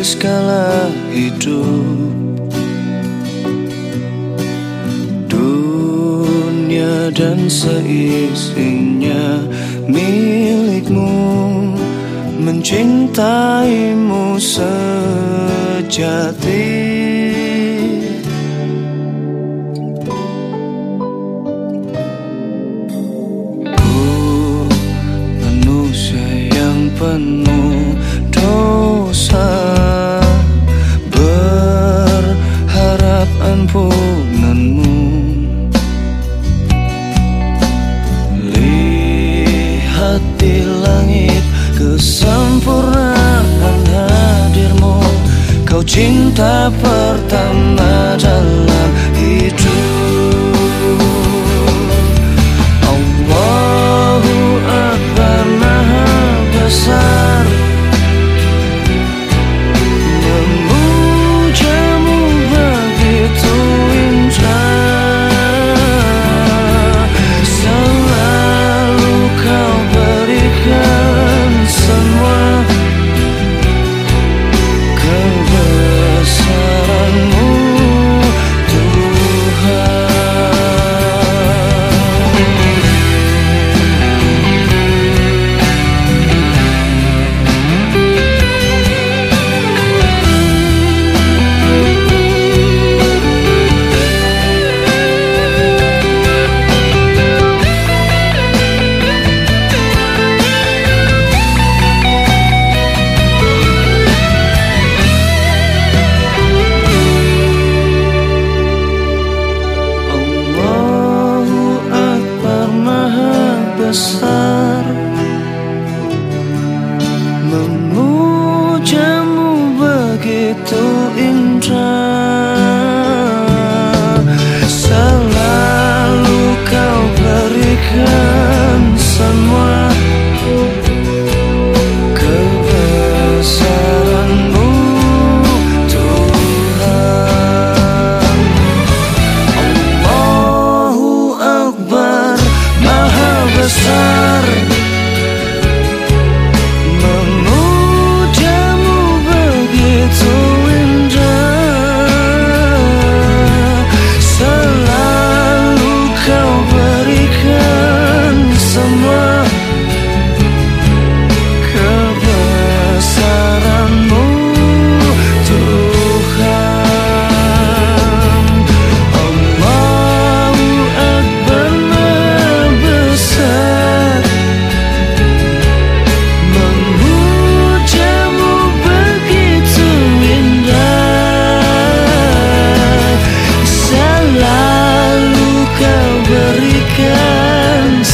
segala hidup. Dunia dan seisinya milikmu Mencintaimu sejati. Ku manusia yang penuh di langit kesempurnaan hadirmu. Kau cinta pertama dalam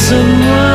someone